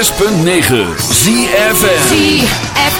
106.9 ZFM ZFM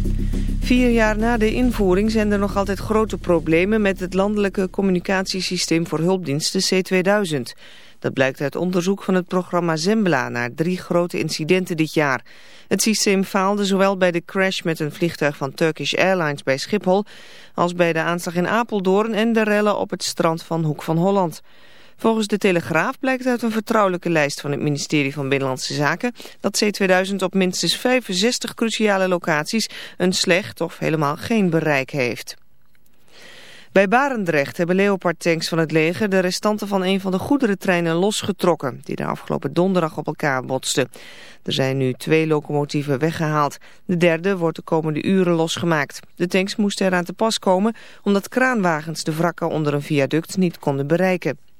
Vier jaar na de invoering zijn er nog altijd grote problemen... met het landelijke communicatiesysteem voor hulpdiensten C2000... Dat blijkt uit onderzoek van het programma Zembla naar drie grote incidenten dit jaar. Het systeem faalde zowel bij de crash met een vliegtuig van Turkish Airlines bij Schiphol... als bij de aanslag in Apeldoorn en de rellen op het strand van Hoek van Holland. Volgens de Telegraaf blijkt uit een vertrouwelijke lijst van het ministerie van Binnenlandse Zaken... dat C2000 op minstens 65 cruciale locaties een slecht of helemaal geen bereik heeft. Bij Barendrecht hebben Leopard-tanks van het leger de restanten van een van de goederentreinen losgetrokken, die de afgelopen donderdag op elkaar botsten. Er zijn nu twee locomotieven weggehaald. De derde wordt de komende uren losgemaakt. De tanks moesten eraan te pas komen omdat kraanwagens de wrakken onder een viaduct niet konden bereiken.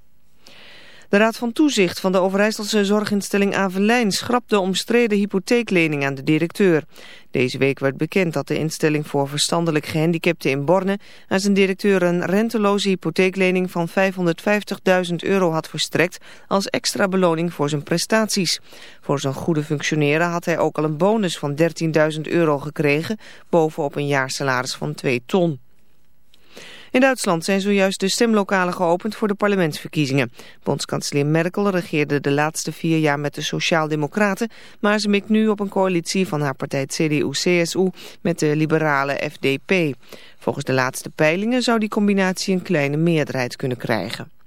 De Raad van Toezicht van de Overijsselse zorginstelling Avelijn schrapt de omstreden hypotheeklening aan de directeur. Deze week werd bekend dat de instelling voor verstandelijk gehandicapten in Borne aan zijn directeur een renteloze hypotheeklening van 550.000 euro had verstrekt als extra beloning voor zijn prestaties. Voor zijn goede functioneren had hij ook al een bonus van 13.000 euro gekregen, bovenop een jaarsalaris van 2 ton. In Duitsland zijn zojuist de stemlokalen geopend voor de parlementsverkiezingen. Bondskanselier Merkel regeerde de laatste vier jaar met de Sociaaldemocraten, maar ze mikt nu op een coalitie van haar partij CDU-CSU met de liberale FDP. Volgens de laatste peilingen zou die combinatie een kleine meerderheid kunnen krijgen.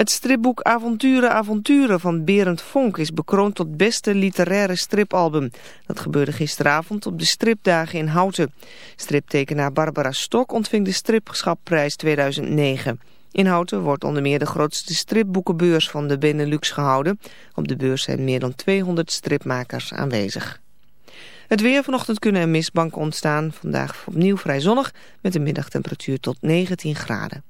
Het stripboek Avonturen Avonturen van Berend Vonk is bekroond tot beste literaire stripalbum. Dat gebeurde gisteravond op de stripdagen in Houten. Striptekenaar Barbara Stok ontving de Stripschapprijs 2009. In Houten wordt onder meer de grootste stripboekenbeurs van de Benelux gehouden. Op de beurs zijn meer dan 200 stripmakers aanwezig. Het weer vanochtend kunnen er mistbanken ontstaan. Vandaag opnieuw vrij zonnig met een middagtemperatuur tot 19 graden.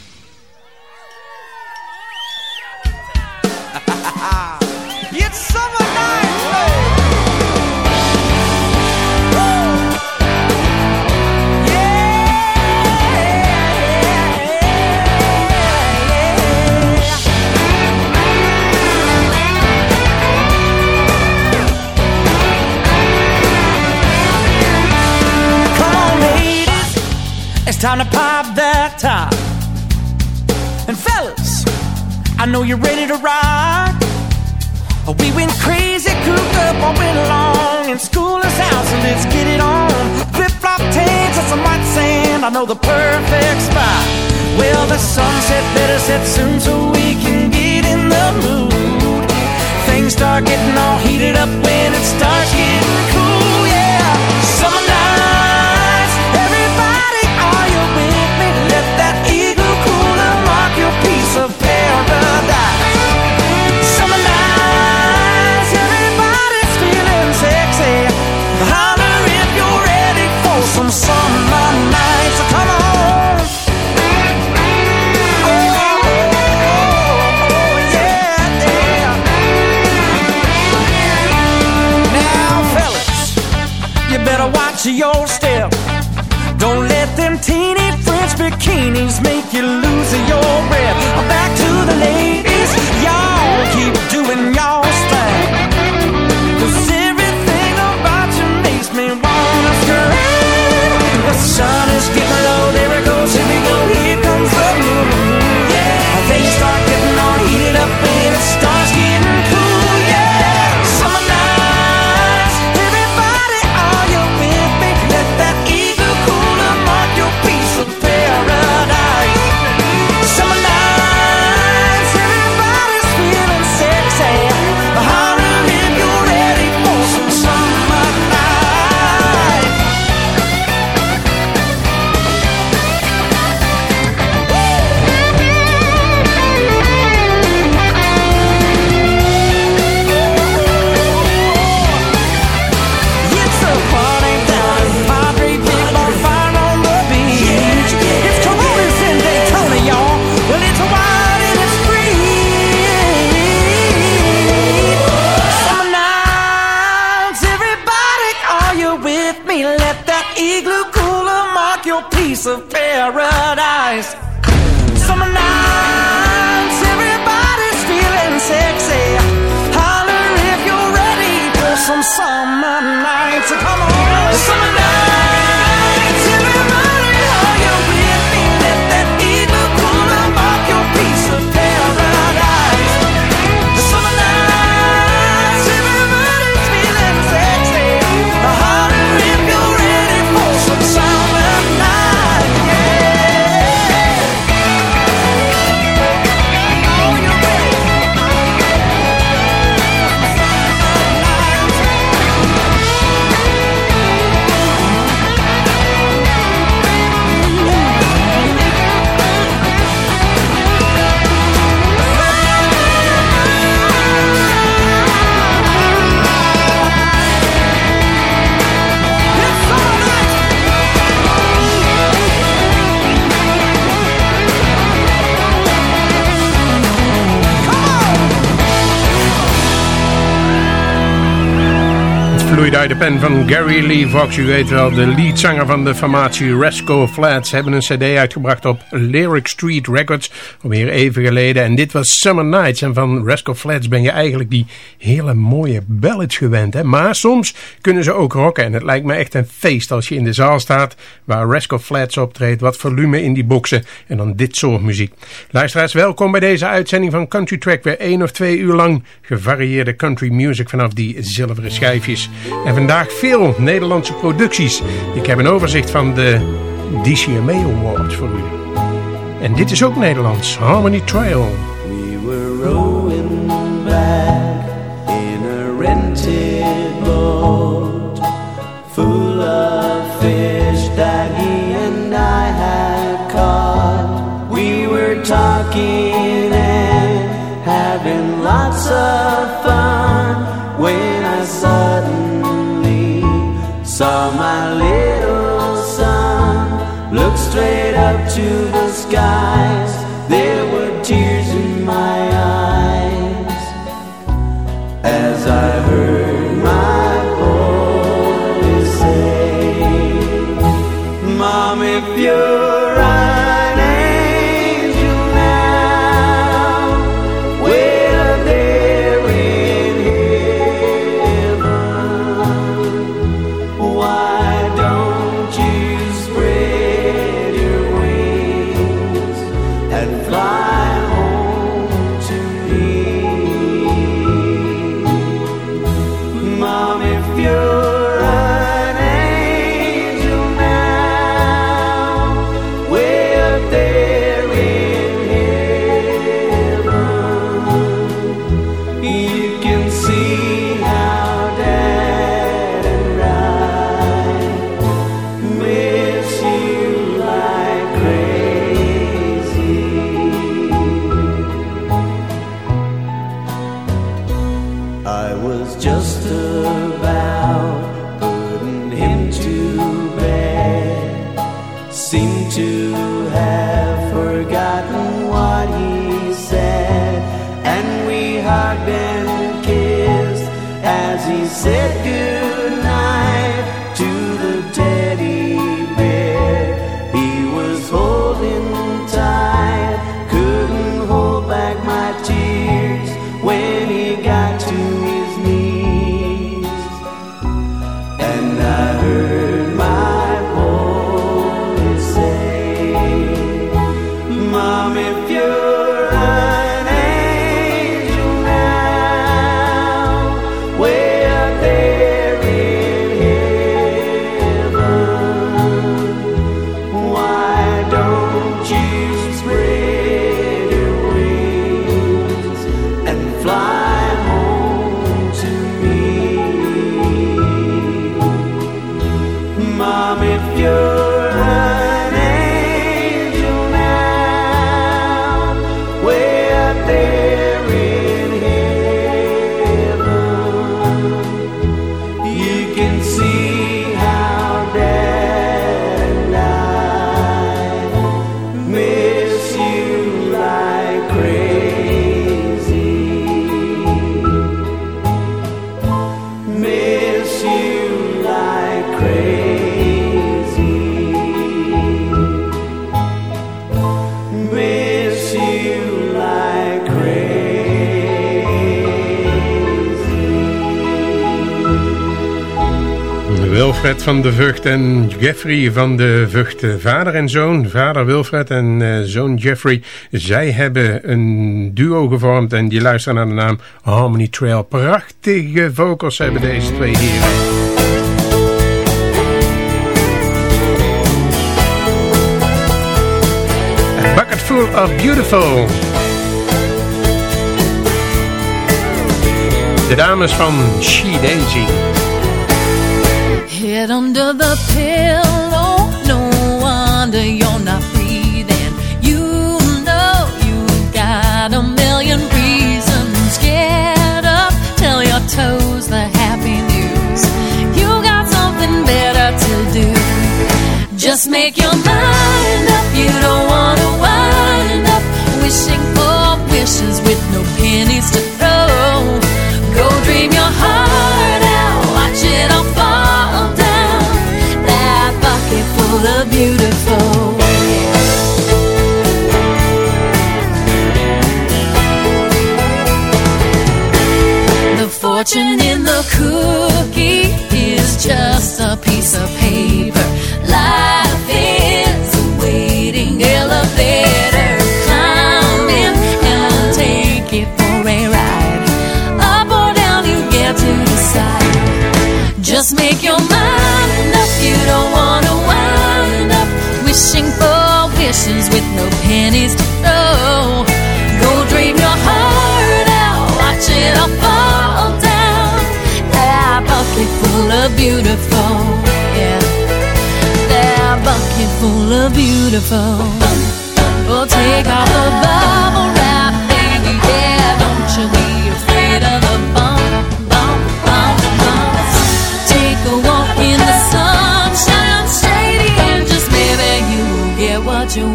Time to pop that top. And fellas, I know you're ready to ride. We went crazy, cooped up all winter long in school's house, and let's get it on. Flip flop tanks and some white sand, I know the perfect spot. Well, the sunset better set soon so we can get in the mood. Things start getting all heated up when it starts getting cool, de pen van Gary Lee Fox. U weet wel, de leadzanger van de formatie Rasco Flats hebben een cd uitgebracht op Lyric Street Records. Alweer even geleden. En dit was Summer Nights. En van Rasco Flats ben je eigenlijk die hele mooie ballads gewend. Hè? Maar soms kunnen ze ook rocken. En het lijkt me echt een feest als je in de zaal staat waar Rasco Flats optreedt. Wat volume in die boxen. En dan dit soort muziek. Luisteraars, welkom bij deze uitzending van Country Track. Weer één of twee uur lang gevarieerde country music vanaf die zilveren schijfjes. Vandaag veel Nederlandse producties. Ik heb een overzicht van de DCMA Awards voor u. En dit is ook Nederlands, Harmony Trail. We were rowing back my little son look straight up to the skies. Wilfred van de Vught en Jeffrey van de Vught, vader en zoon. Vader Wilfred en eh, zoon Jeffrey. Zij hebben een duo gevormd en die luisteren naar de naam Harmony Trail. Prachtige vocals hebben deze twee heren. Bucket full of beautiful. De dames van She Daisy. Under the pillow, no wonder you're not breathing. You know you've got a million reasons. Get up, tell your toes the happy news. You got something better to do. Just make your mind up, you don't wanna wind up wishing for wishes with no pennies to beautiful. The fortune in the cookie is just a piece of paper. Life is a waiting elevator. Take it for a ride. Up or down, you get to decide. Just make your mind up. You don't wishing for wishes with no pennies to throw. Go dream your heart out, watch it all fall down. That bucket full of beautiful, yeah. That bucket full of beautiful. We'll take off the bubble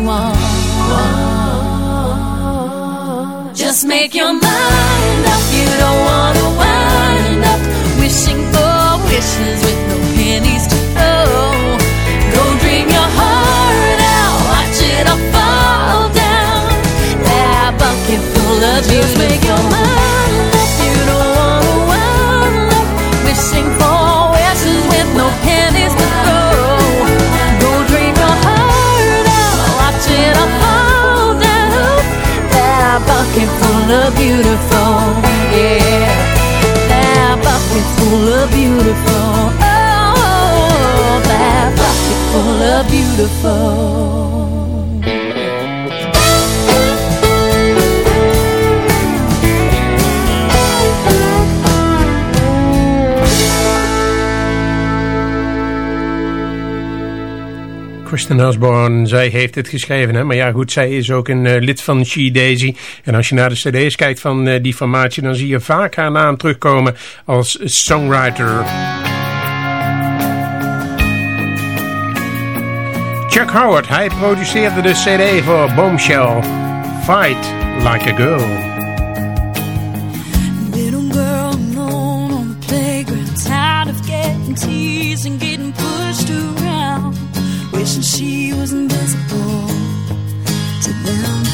want. Just make your mind up. You don't wanna wind up wishing for wishes. of beautiful, yeah. That bucket full of beautiful, oh, that bucket full of beautiful. En Osborne, zij heeft het geschreven. Hè? Maar ja, goed, zij is ook een eh, lid van She Daisy. En als je naar de cd's kijkt van eh, die formatie... dan zie je vaak haar naam terugkomen als songwriter. Chuck Howard, hij produceerde de cd voor Bombshell. Fight Like a Girl. Little girl known on the playground, tired of getting teased. she was invisible to them.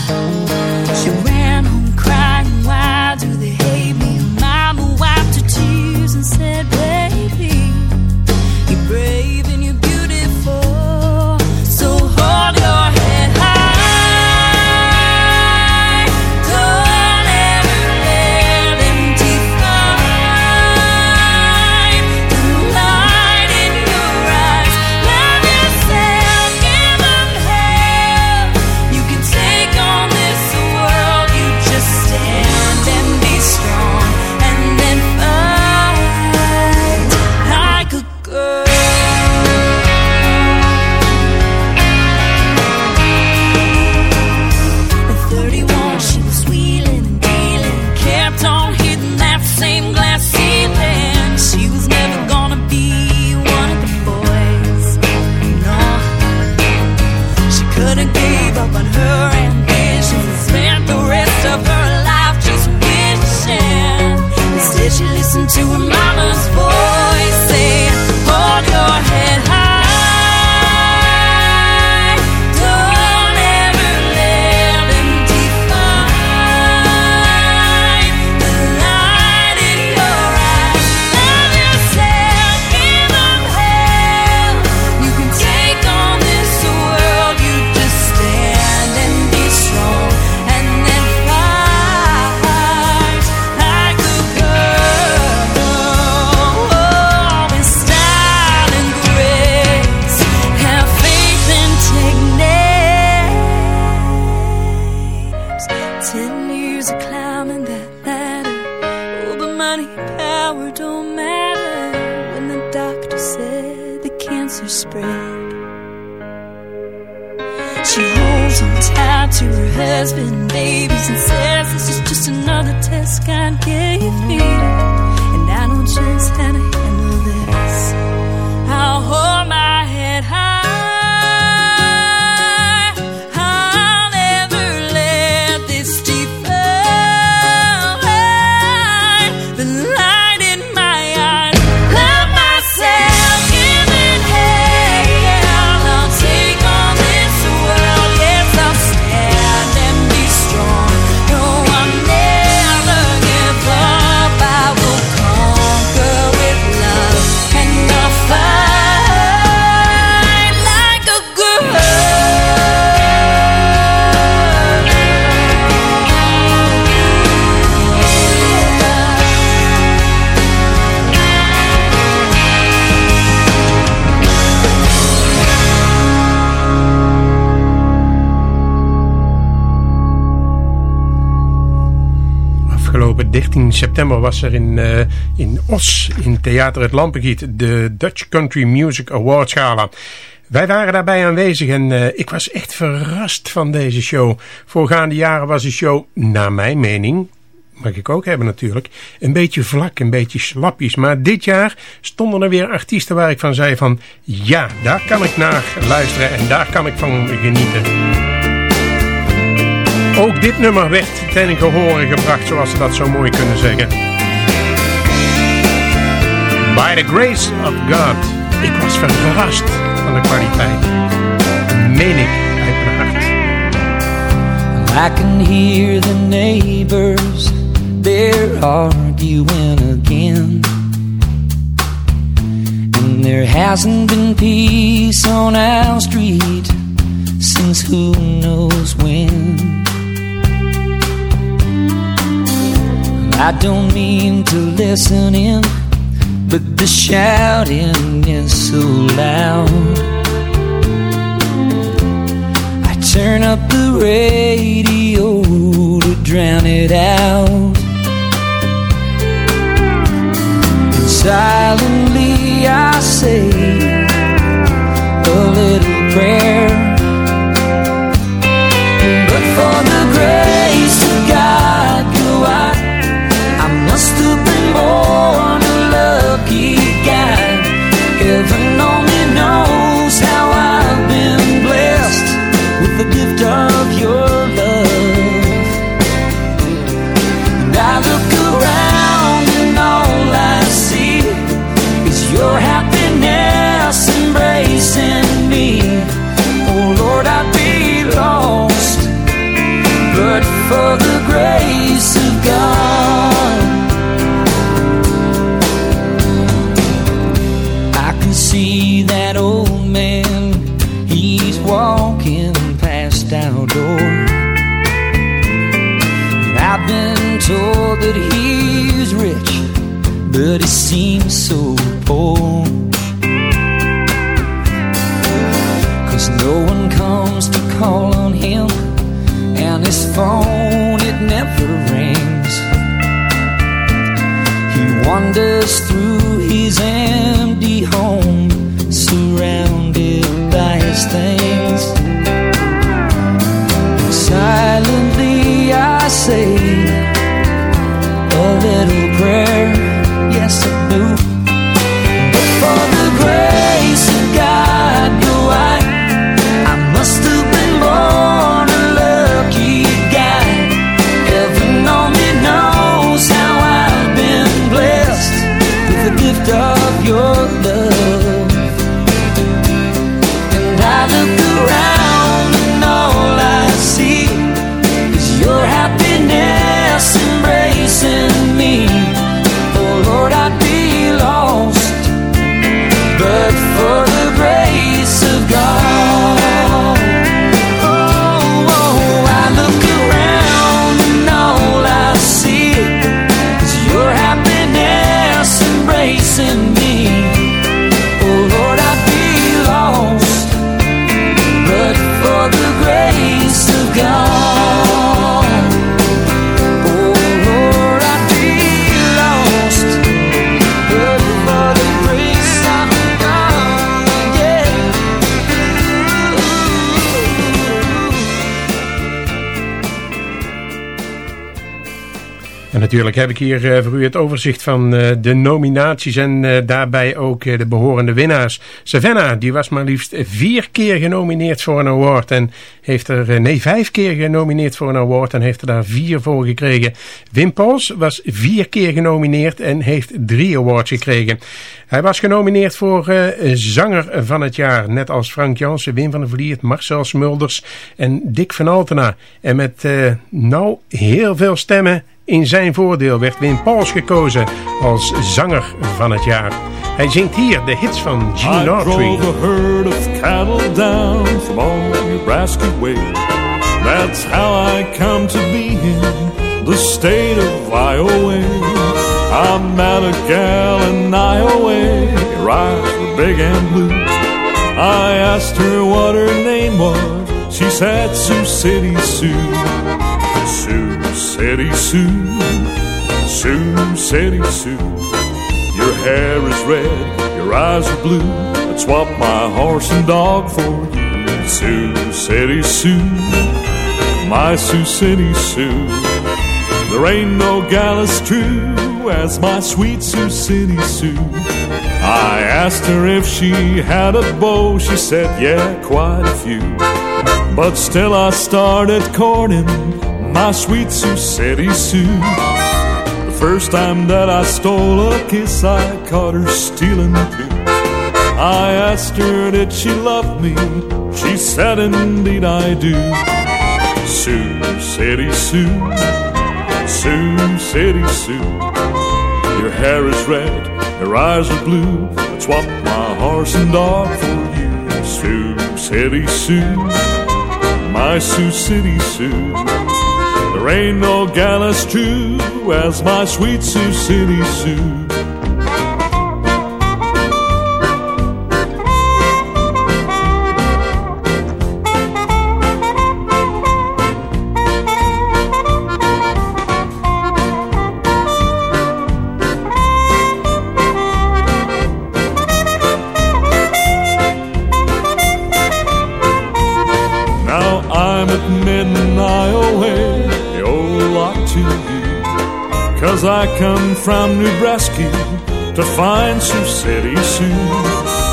She ran home crying, Why do they hate me? Mama wiped her tears and said, 13 september was er in, uh, in Os, in Theater Het Lampengiet, de Dutch Country Music Awards Gala. Wij waren daarbij aanwezig en uh, ik was echt verrast van deze show. Voorgaande jaren was de show, naar mijn mening, mag ik ook hebben natuurlijk, een beetje vlak, een beetje slapjes. Maar dit jaar stonden er weer artiesten waar ik van zei van, ja, daar kan ik naar luisteren en daar kan ik van genieten. Ook dit nummer werd ten gebracht, zoals ze dat zo mooi kunnen zeggen. By the grace of God. Ik was verrast van de kwaliteit. Meen ik uit mijn hart. I can hear the neighbors, they're arguing again. And there hasn't been peace on our street since who knows when. I don't mean to listen in, but the shouting is so loud. I turn up the radio to drown it out. And silently I say a little prayer. Natuurlijk heb ik hier eh, voor u het overzicht van eh, de nominaties en eh, daarbij ook de behorende winnaars. Savannah, die was maar liefst vier keer genomineerd voor een award en heeft er, nee vijf keer genomineerd voor een award en heeft er daar vier voor gekregen. Wim Pauls was vier keer genomineerd en heeft drie awards gekregen. Hij was genomineerd voor zanger van het jaar, net als Frank Jansen, Wim van der Vliert, Marcel Smulders en Dick van Altena. En met nou heel veel stemmen in zijn voordeel werd Wim Pauls gekozen als zanger van het jaar. Hij zingt hier de hits van Gene Autry. Herd of cattle down from all Nebraska way. That's how I come to be in the state of Iowa. I met a gal in Iowa, eyes were big and blue. I asked her what her name was, she said Sioux City Sue. Sioux City Sue, Sioux City Sue. Your hair is red, your eyes are blue. I'd swap my horse and dog for you. Sioux City Sue, my Sioux City Sue. There ain't no gal as true as my sweet Sioux City Sue. I asked her if she had a beau, she said, yeah, quite a few. But still I started courting my sweet City Sue. The first time that I stole a kiss, I caught her stealing two. I asked her, did she love me? She said, indeed I do. City Sue, City Sue. Your hair is red, your eyes are blue. I'd swap my horse and dog for you. Sioux City Sue, my Sioux City Sue. There ain't no gal as true as my sweet Sioux City Sue. Cause I come from Nebraska to find Sioux City Sue.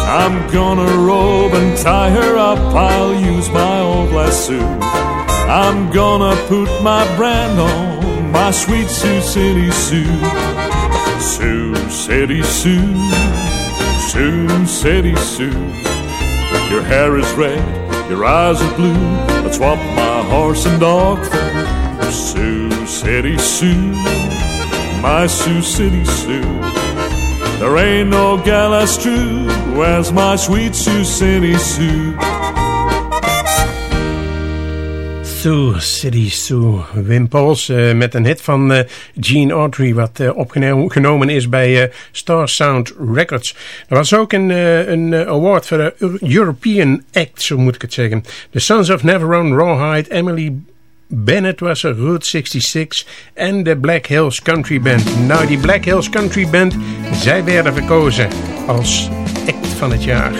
I'm gonna robe and tie her up, I'll use my old lasso. I'm gonna put my brand on my sweet Sioux City Sue. Sioux City Sue, Sioux City Sue. Your hair is red, your eyes are blue. Let's swap my horse and dog for Sioux City Sue, my Sioux City Sue. There ain't no gal as true as my sweet Sioux City Sue. Sioux City Sue. Wim eh, met een hit van eh, Gene Autry wat eh, opgenomen is bij Star Sound Records. Er was ook een, een award voor de European Act, zo moet ik het zeggen. The Sons of Neverone Rawhide, Emily Bennett was er, Route 66 en de Black Hills Country Band. Nou, die Black Hills Country Band, zij werden verkozen als act van het jaar.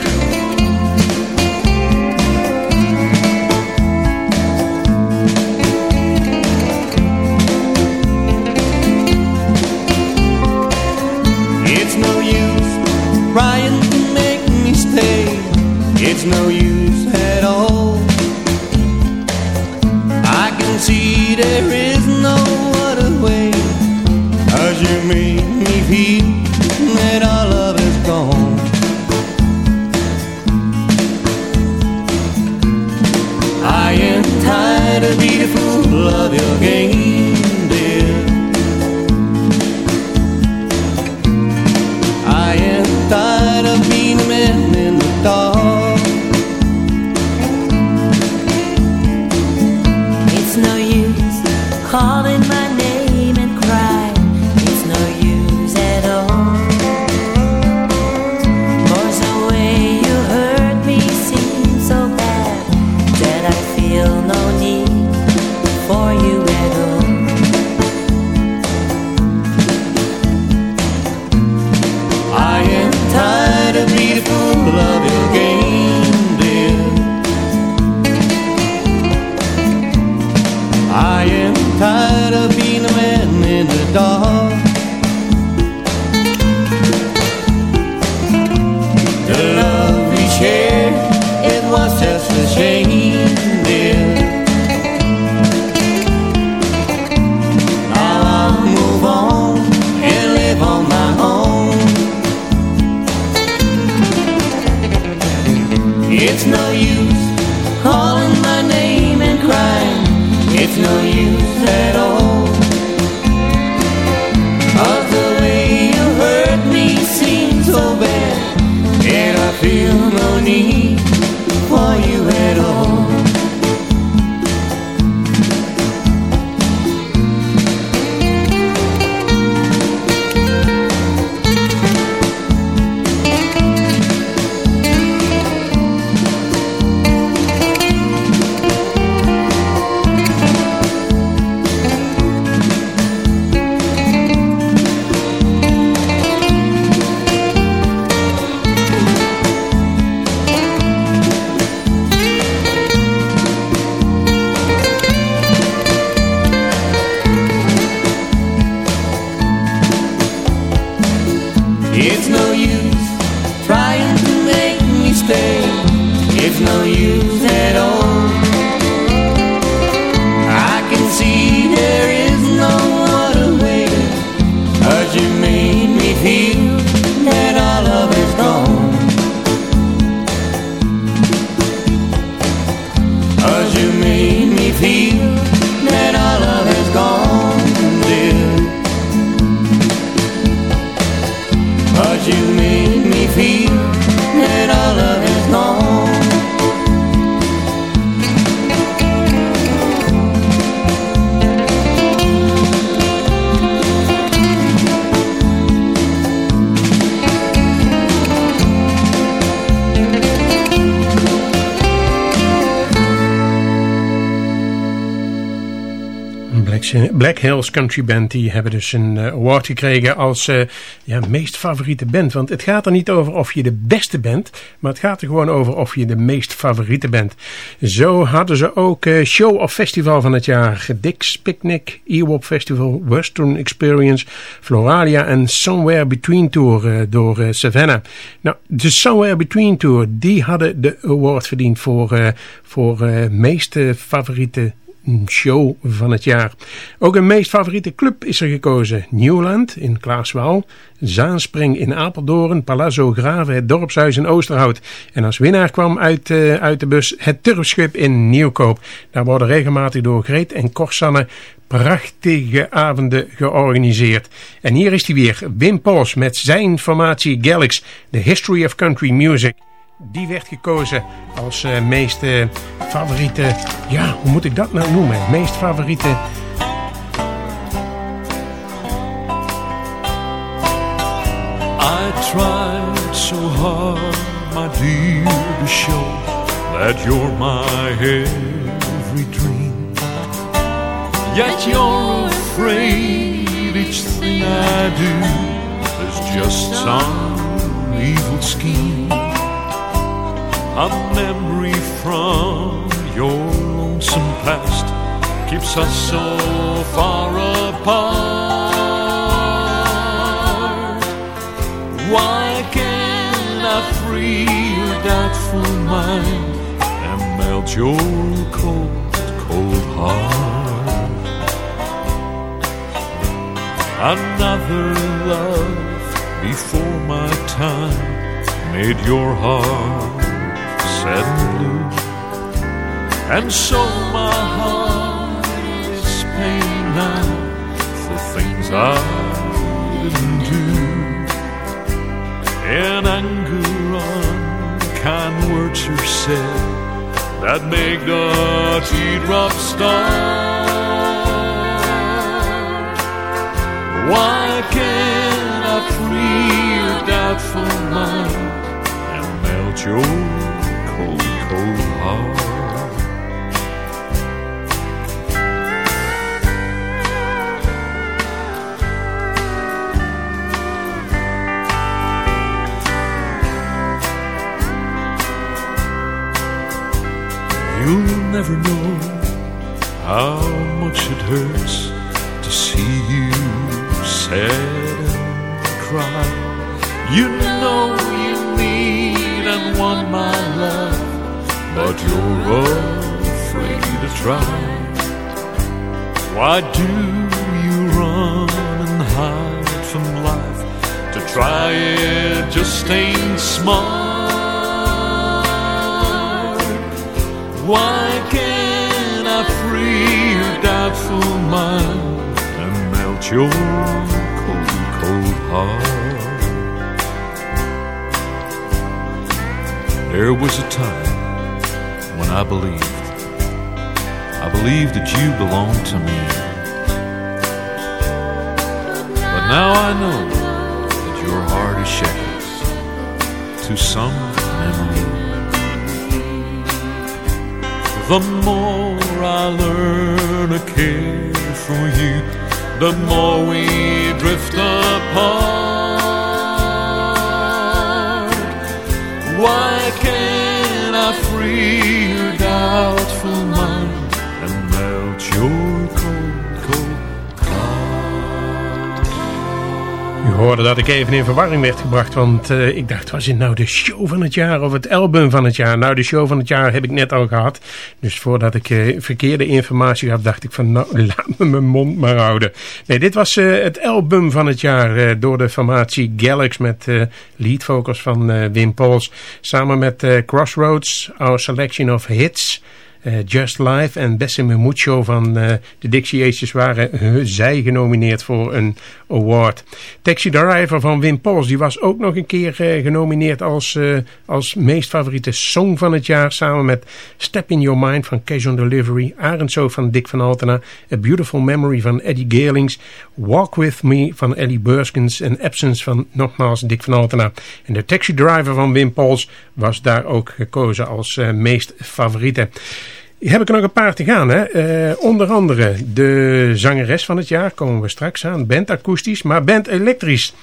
It's no use trying to make me stay. It's no use there is no other way. Cause you make me feel that our love is gone. I am tired of being a fool of your game, to change Black Hills Country Band die hebben dus een uh, award gekregen als uh, ja, meest favoriete band. Want het gaat er niet over of je de beste bent, maar het gaat er gewoon over of je de meest favoriete bent. Zo hadden ze ook show of festival van het jaar. Dick's Picnic, Ewop Festival, Western Experience, Floralia en Somewhere Between Tour door Savannah. Nou, de Somewhere Between Tour, die hadden de award verdiend voor, voor meest favoriete show van het jaar. Ook een meest favoriete club is er gekozen. Nieuwland in Klaaswaal, Zaanspring in Apeldoorn, Palazzo Graven, het dorpshuis in Oosterhout. En als winnaar kwam uit, uh, uit de bus het Turfschip in Nieuwkoop. Daar worden regelmatig door Greet en Korsanne prachtige avonden georganiseerd. En hier is hij weer, Wim Pols met zijn formatie Galax, The History of Country Music. Die werd gekozen als uh, meest uh, favoriete... Ja, hoe moet ik dat nou noemen? Meest favoriete... I tried so hard, my dear, to show that you're my every dream. Yet you're afraid each thing I do is just some evil scheme. A memory from your lonesome past keeps us so far apart. Why can't I free your doubtful mind and melt your cold, cold heart? Another love before my time made your heart and blue. And so my heart is paying now for things I didn't do. In anger, unkind words are said that make the teardrops start. Why can't I free your doubtful mind and melt your You'll never know how much it hurts to see you sad and cry. You know you need and want my love, but you're afraid to try. Why do you run and hide from life? To try it just ain't smart. Why can't I free your doubtful mind and melt your cold, cold heart? There was a time when I believed, I believed that you belonged to me. But now I know that your heart is shackled to some memory. The more I learn to care for you, the more we drift apart. Why can't I free your doubtful mind and melt your hoorde dat ik even in verwarring werd gebracht, want uh, ik dacht, was dit nou de show van het jaar of het album van het jaar? Nou, de show van het jaar heb ik net al gehad. Dus voordat ik uh, verkeerde informatie gaf, dacht ik van, nou, laat me mijn mond maar houden. Nee, dit was uh, het album van het jaar door de formatie Galax met lead vocals van Wim Pauls. Samen met Crossroads, Our Selection of Hits... Uh, Just Life en Bessie Mucho van uh, de Dixie Aces waren uh, zij genomineerd voor een award. Taxi Driver van Wim Pauls die was ook nog een keer genomineerd als, als meest favoriete song van het jaar. Samen met Step in Your Mind van Cash on Delivery. Arendshoofd van Dick van Altena. A Beautiful Memory van Eddie Geerlings. Walk With Me van Ellie Burskens. En Absence van nogmaals Dick van Altena. En de Taxi Driver van Wim Pauls was daar ook gekozen als meest favoriete. Heb ik er nog een paar te gaan. Hè? Uh, onder andere de zangeres van het jaar, komen we straks aan. Band akoestisch, maar band elektrisch.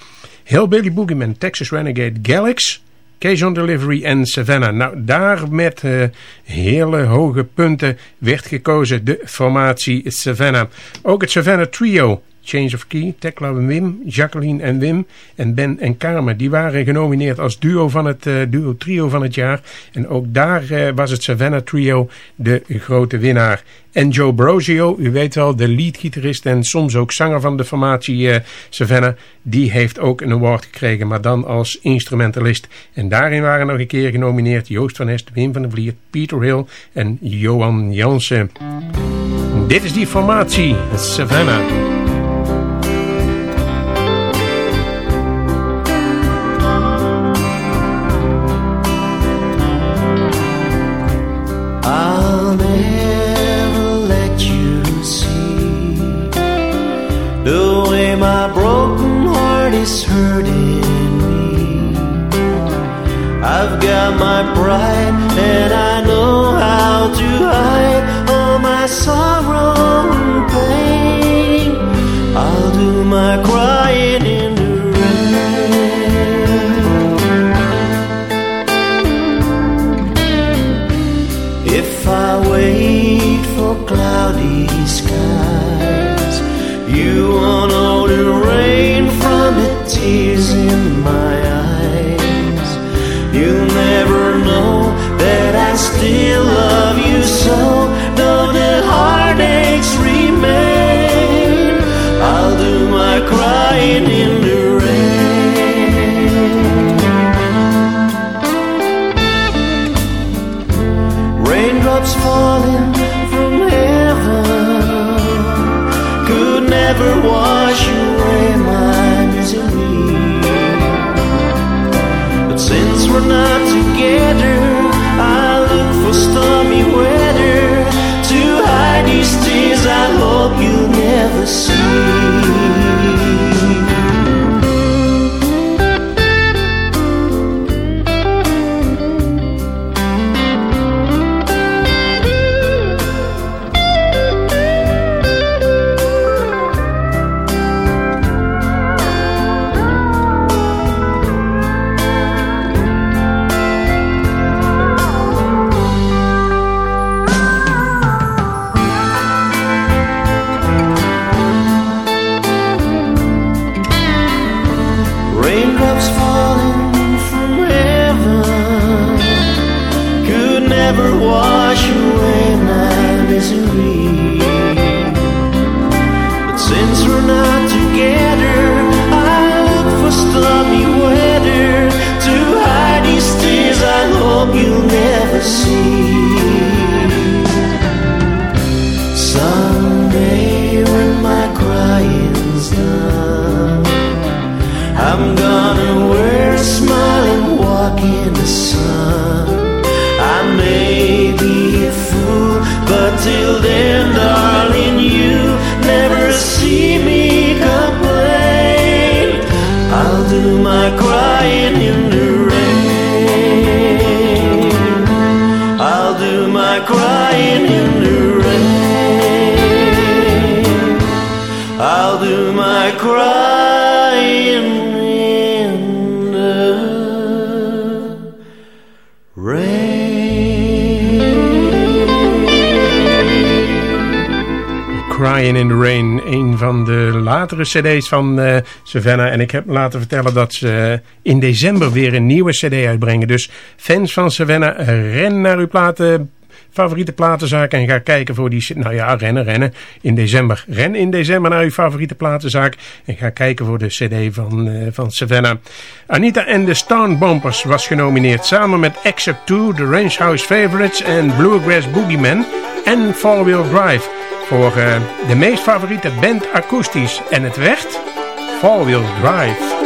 Hillbilly Boogeyman, Texas Renegade, Galax, Case on Delivery en Savannah. Nou, daar met uh, hele hoge punten werd gekozen de formatie Savannah. Ook het Savannah Trio. Change of Key, Tekla en Wim, Jacqueline en Wim en Ben en Carmen. Die waren genomineerd als duo van het uh, duo trio van het jaar. En ook daar uh, was het Savannah Trio de grote winnaar. En Joe Brosio, u weet wel, de leadgitarist en soms ook zanger van de formatie uh, Savannah. Die heeft ook een award gekregen, maar dan als instrumentalist. En daarin waren nog een keer genomineerd Joost van Est, Wim van der Vliert, Peter Hill en Johan Jansen. Dit is die formatie, Savannah. My broken heart is hurting me. I've got my pride and I know how to hide all my sorrow and pain. I'll do my crying you won't the rain from the tears in my eyes. You'll never know that I still love you so. Though the heartaches remain, I'll do my crying in the rain. Raindrops falling cd's van uh, Savannah. En ik heb laten vertellen dat ze in december weer een nieuwe cd uitbrengen. Dus fans van Savannah, ren naar uw platen, favoriete platenzaak en ga kijken voor die... Nou ja, rennen, rennen in december. Ren in december naar uw favoriete platenzaak en ga kijken voor de cd van, van Savannah. Anita and the Stone Bumpers was genomineerd samen met Except 2, The Range House Favorites en Bluegrass Boogeyman en Four Wheel Drive voor uh, de meest favoriete band akoestisch. En het werd Four Wheel Drive.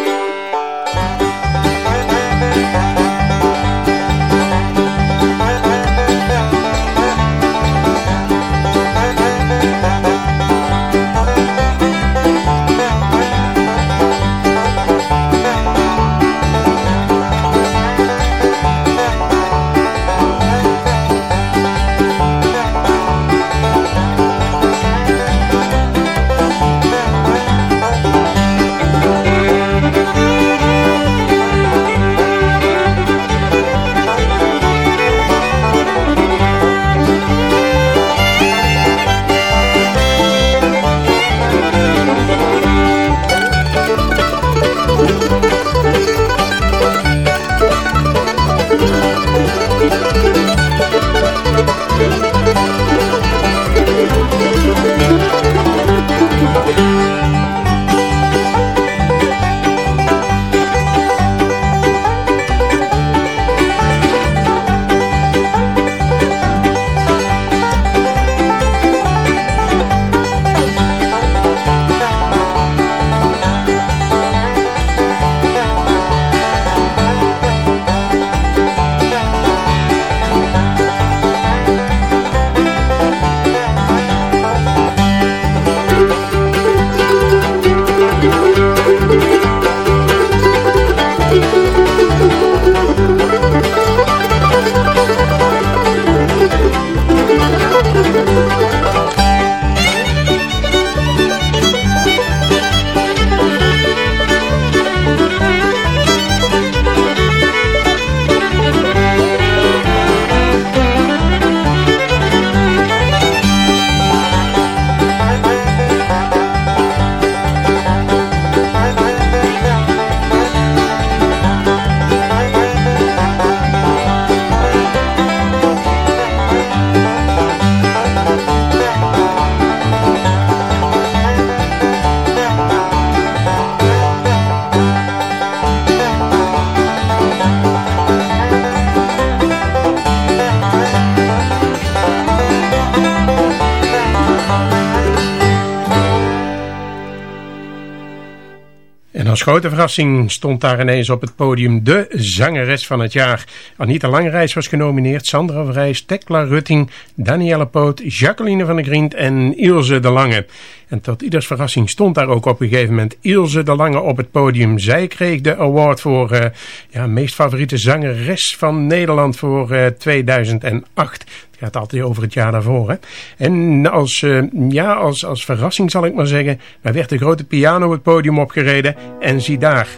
Als grote verrassing stond daar ineens op het podium de zangeres van het jaar. Anita Langreis was genomineerd, Sandra Vrijs, Tekla Rutting, Danielle Poot, Jacqueline van der Grient en Ilse de Lange. En tot ieders verrassing stond daar ook op een gegeven moment Ilse de Lange op het podium. Zij kreeg de award voor uh, ja, meest favoriete zangeres van Nederland voor uh, 2008 gaat altijd over het jaar daarvoor. Hè? En als, uh, ja, als, als verrassing zal ik maar zeggen, daar werd de grote piano het podium opgereden. En zie daar,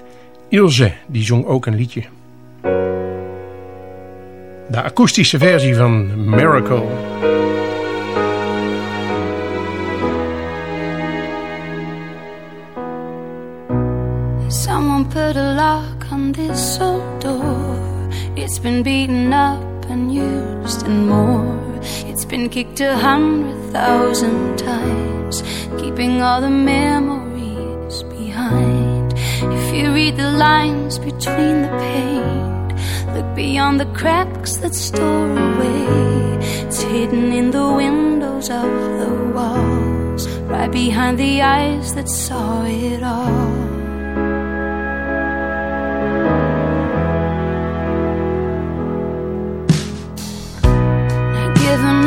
Ilse, die zong ook een liedje. De akoestische versie van Miracle. Someone put a lock on this old door. It's been beaten up and used and more. It's been kicked a hundred thousand times, keeping all the memories behind. If you read the lines between the paint, look beyond the cracks that store away. It's hidden in the windows of the walls, right behind the eyes that saw it all.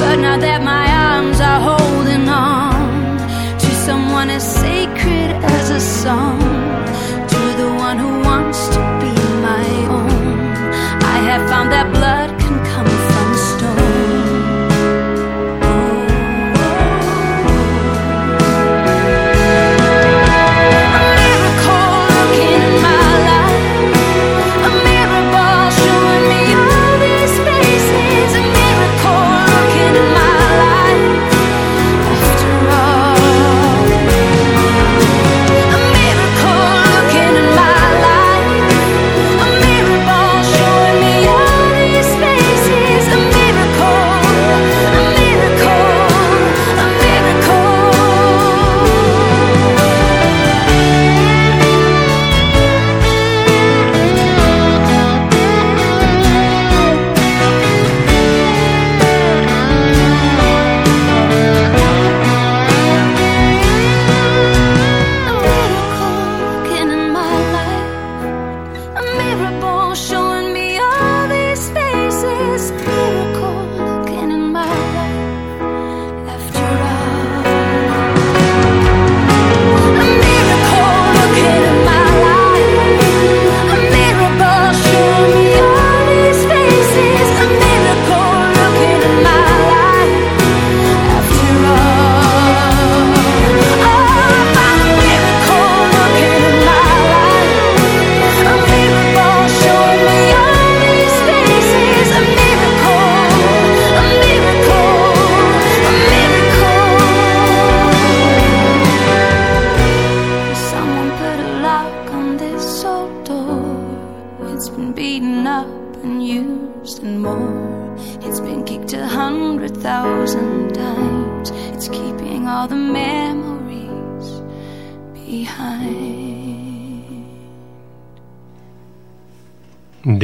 But now that my arms are holding on to someone as sacred as a song,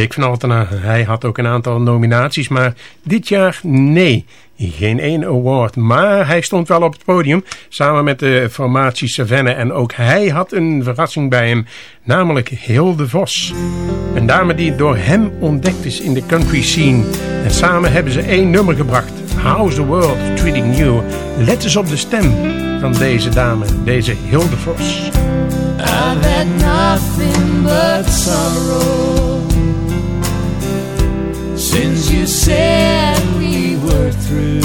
Dick van Altena, hij had ook een aantal nominaties, maar dit jaar nee. Geen één award, maar hij stond wel op het podium samen met de formatie Savannah en ook hij had een verrassing bij hem, namelijk Hilde Vos. Een dame die door hem ontdekt is in de country scene. En samen hebben ze één nummer gebracht, How's the World Treating You. Let eens op de stem van deze dame, deze Hilde Vos. I've had nothing but sorrow since you said we were through.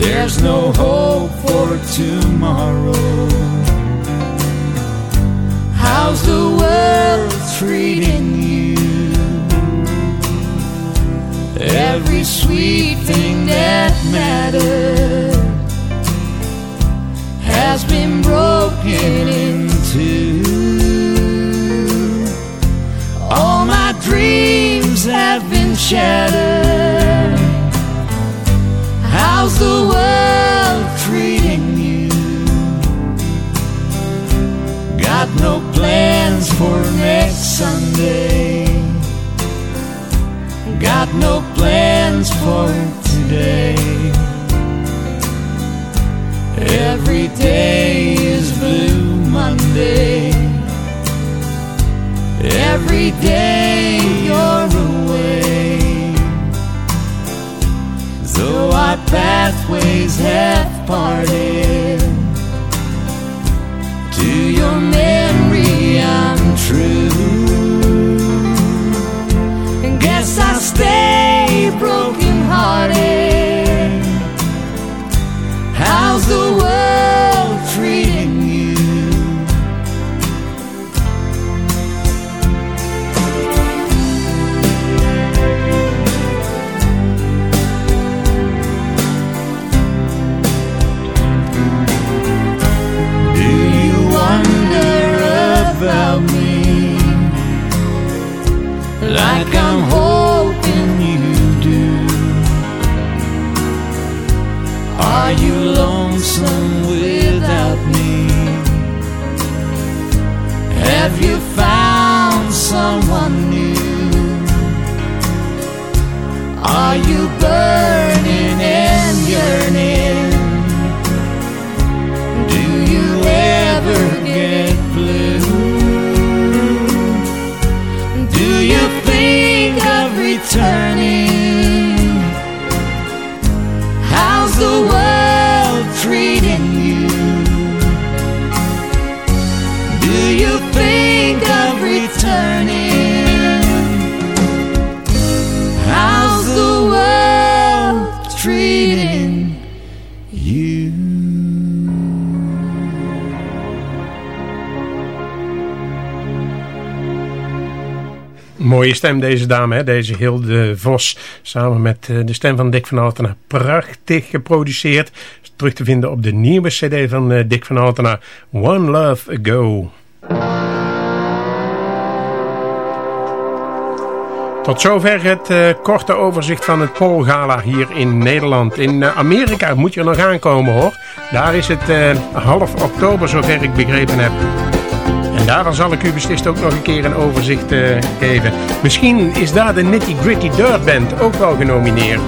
There's no hope for tomorrow. How's the world treating you? Every sweet thing that mattered has been broken into. Dreams have been shattered. How's the world treating you? Got no plans for next Sunday. Got no plans for today. Every day is Blue Monday. Every day you're Pathways have parted, Mooie stem deze dame, hè? deze Hilde Vos. Samen met eh, de stem van Dick van Altena. Prachtig geproduceerd. Terug te vinden op de nieuwe cd van eh, Dick van Altena. One Love Ago. Tot zover het eh, korte overzicht van het Polgala hier in Nederland. In Amerika moet je er nog aankomen hoor. Daar is het half oktober zover ik begrepen heb. Daarvan zal ik u beslist ook nog een keer een overzicht eh, geven. Misschien is daar de Nitty Gritty Dirt Band ook wel genomineerd.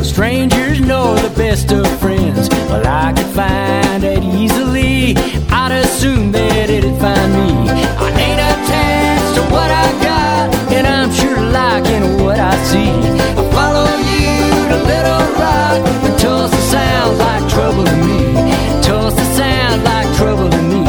Strangers know the best of friends. Well, I could find it easily. I'd assume that it'd find me. I ain't attached to what I got, and I'm sure liking what I see. I follow you to Little Rock, trouble me. Like trouble to me.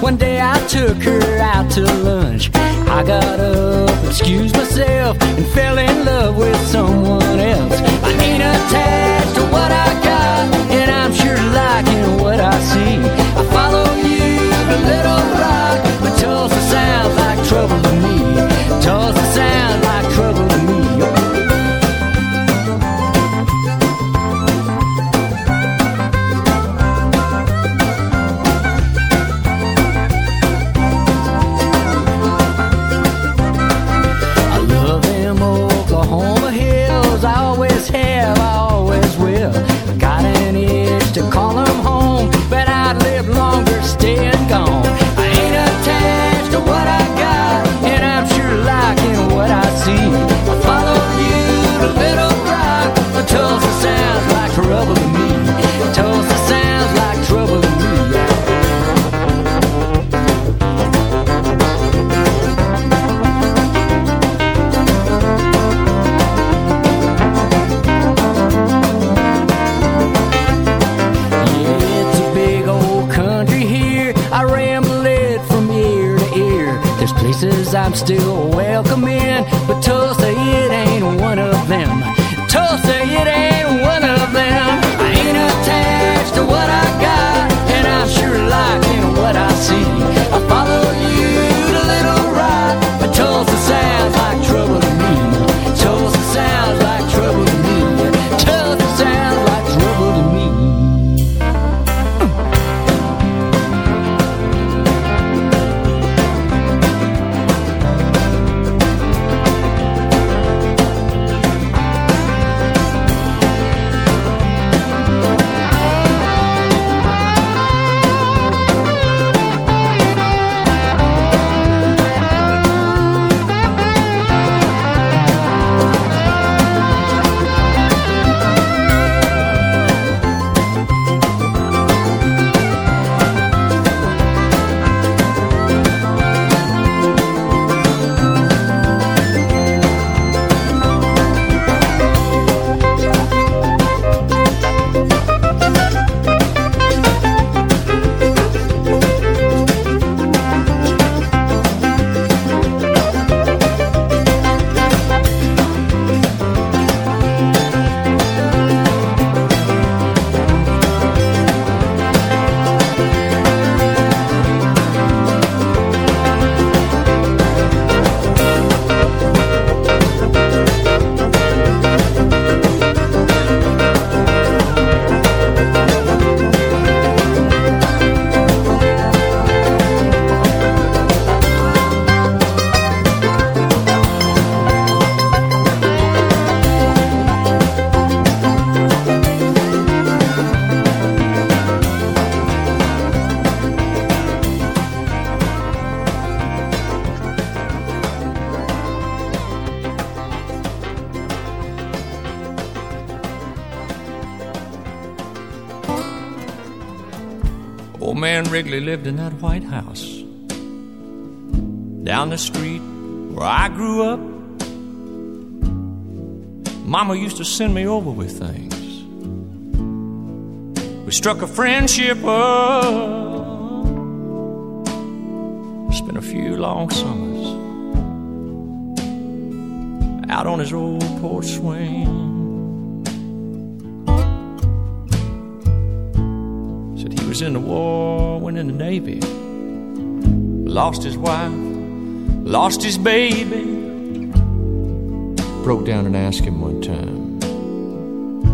One day I took her out to lunch. I got up, excused myself, and fell in love with someone else. I ain't attached to what I still Wrigley lived in that White House. Down the street where I grew up, Mama used to send me over with things. We struck a friendship up. Spent a few long summers out on his old porch swing. Navy, lost his wife, lost his baby. Broke down and asked him one time,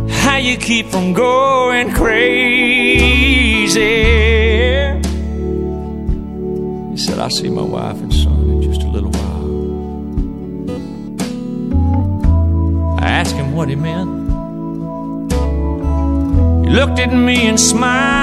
How you keep from going crazy? He said, I see my wife and son in just a little while. I asked him what he meant. He looked at me and smiled.